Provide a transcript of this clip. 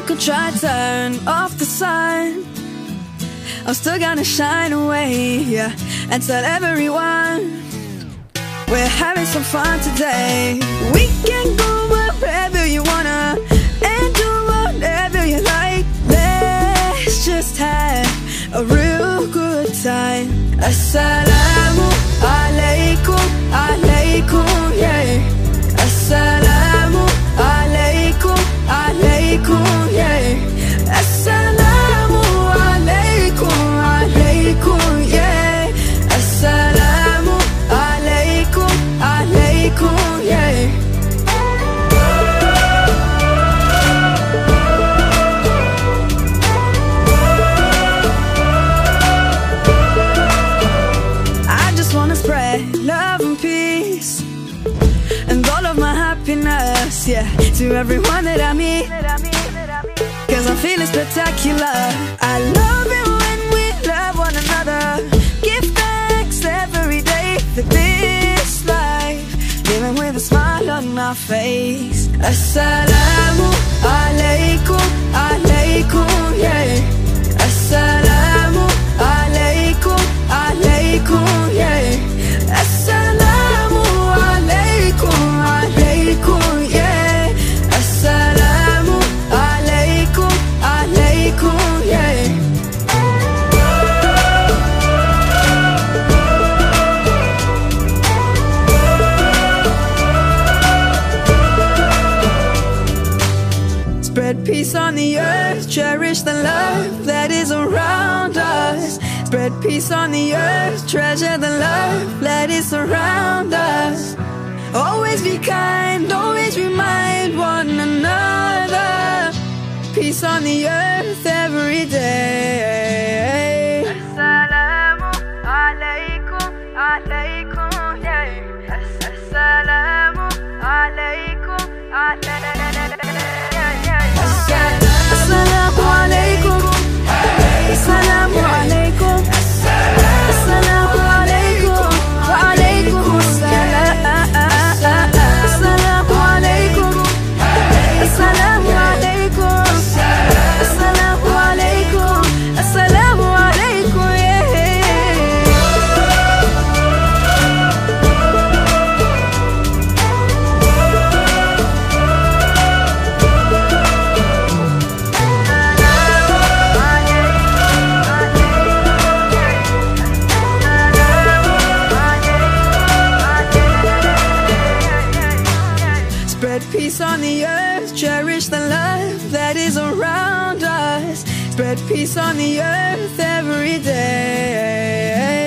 could try turn off the sun. I'm still gonna shine away, yeah And tell everyone. We're having some fun today. We can go wherever you wanna And do whatever you like. Let's just have a real of my happiness, yeah To everyone that I meet. Cause I'm feeling spectacular. I love it when we love one another. Give thanks every day for this life. Living with a smile on my face. Assalamu alaikum, alaikum, yeah peace on the earth, cherish the love that is around us. Spread peace on the earth, treasure the love that is around us. Always be kind, always remind one another. Peace on the earth every day. Assalamu alaikum, yeah. Assalamu alaikum, alaikum. Spread peace on the earth, cherish the love that is around us. Spread peace on the earth every day.